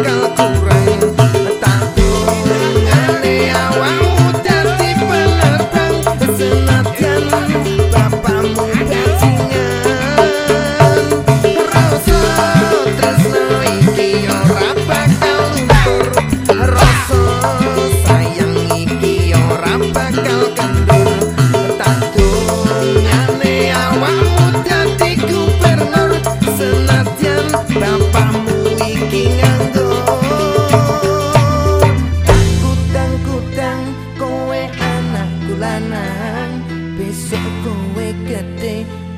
Saca la turra that day